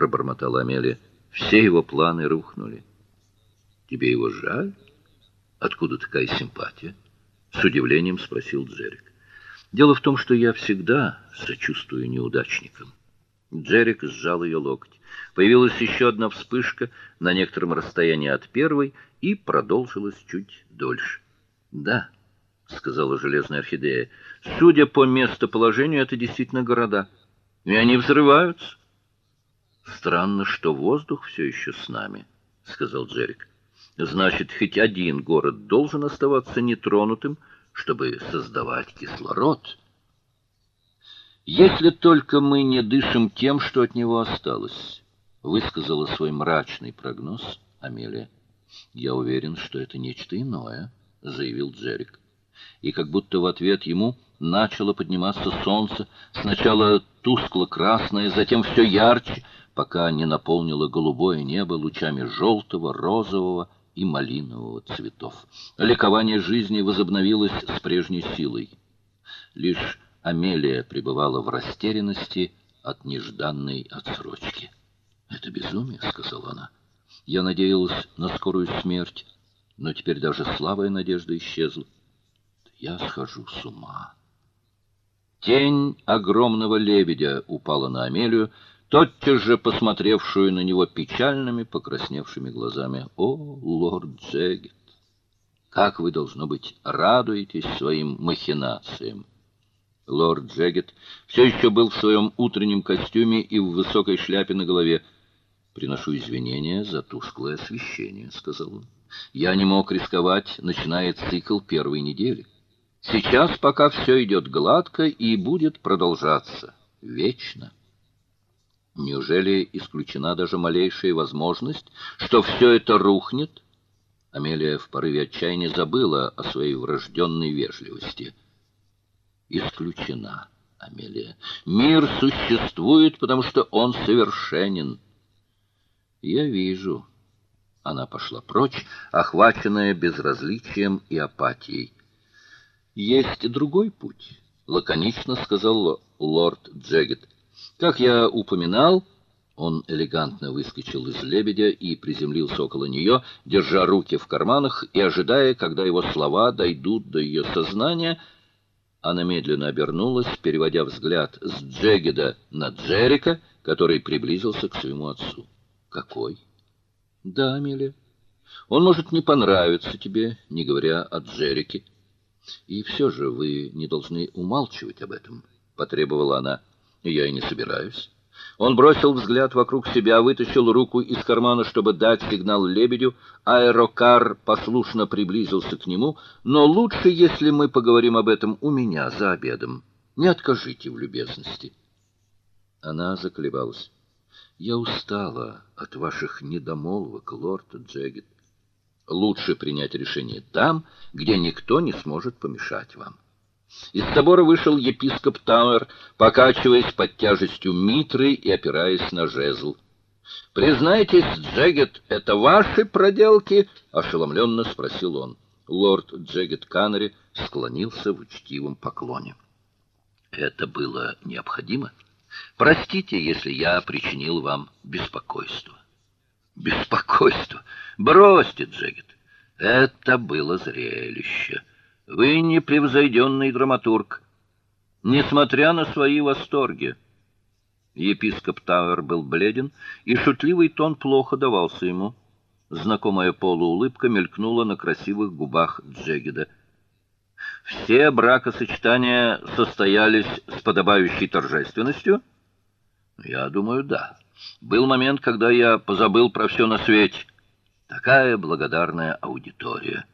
пробормотала Амелия. Все его планы рухнули. Тебе его жаль? Откуда такая симпатия? С удивлением спросил Джерик. Дело в том, что я всегда сочувствую неудачникам. Джерик сжал ее локоть. Появилась еще одна вспышка на некотором расстоянии от первой и продолжилась чуть дольше. "Да", сказала железная орхидея. "Судя по местоположению, это действительно города, и они взрываются. Странно, что воздух все еще с нами", сказал Джерик. "Значит, хоть один город должен оставаться нетронутым, чтобы создавать кислород". Если только мы не дышим тем, что от него осталось, высказала свой мрачный прогноз Амелия. Я уверен, что это нечто иное, заявил Джерик. И как будто в ответ ему начало подниматься солнце, сначала тускло-красное, затем все ярче, пока не наполнило голубое небо лучами желтого, розового и малинового цветов. Ликование жизни возобновилось с прежней силой. Лишь Амелия пребывала в растерянности от нежданной отсрочки. "Это безумие", сказала она. "Я надеялась на скорую смерть, но теперь даже слабая надежда исчезла. Я схожу с ума". Тень огромного лебедя упала на Амелию, тотчас же посмотревшую на него печальными, покрасневшими глазами. "О, лорд Джегет, как вы должно быть радуетесь своим махинациям!" Лорд Джегет все еще был в своем утреннем костюме и в высокой шляпе на голове. Приношу извинения за тусклое освещение, сказал он. Я не мог рисковать, начиная цикл первой недели. Сейчас пока все идет гладко и будет продолжаться вечно. Неужели исключена даже малейшая возможность, что все это рухнет? Амелия в порыве отчаяния забыла о своей врожденной вежливости исключена, Амелия. Мир существует, потому что он совершенен. Я вижу. Она пошла прочь, охваченная безразличием и апатией. Есть другой путь, лаконично сказал лорд Джегет. Как я упоминал, он элегантно выскочил из лебедя и приземлился около нее, держа руки в карманах и ожидая, когда его слова дойдут до ее сознания. Она медленно обернулась, переводя взгляд с Джегеда на Джерика, который приблизился к своему отцу. Какой? Да, Амелия. Он может не понравиться тебе, не говоря о Джерике. И все же вы не должны умалчивать об этом, потребовала она. Я и не собираюсь. Он бросил взгляд вокруг себя, вытащил руку из кармана, чтобы дать сигнал лебедю. Аэрокар послушно приблизился к нему, но лучше, если мы поговорим об этом у меня за обедом. Не откажите в любезности. Она заколебалась. Я устала от ваших недомолвок, лорд Джегет. Лучше принять решение там, где никто не сможет помешать вам. Из собора вышел епископ Тауэр, покачиваясь под тяжестью митры и опираясь на жезл. "Признайтесь, Джегет, это ваши проделки?" ошеломленно спросил он. Лорд Джегет Канари склонился в учтивом поклоне. "Это было необходимо. Простите, если я причинил вам беспокойство." "Беспокойство? Бросьте, Джегет. Это было зрелище." Вы непревзойденный драматург, несмотря на свои восторги. Епископ Тауэр был бледен, и шутливый тон плохо давался ему. Знакомая полуулыбка мелькнула на красивых губах Джегеда. Все бракосочетания состоялись с подобающей торжественностью? Я думаю, да. Был момент, когда я позабыл про все на свете. Такая благодарная аудитория.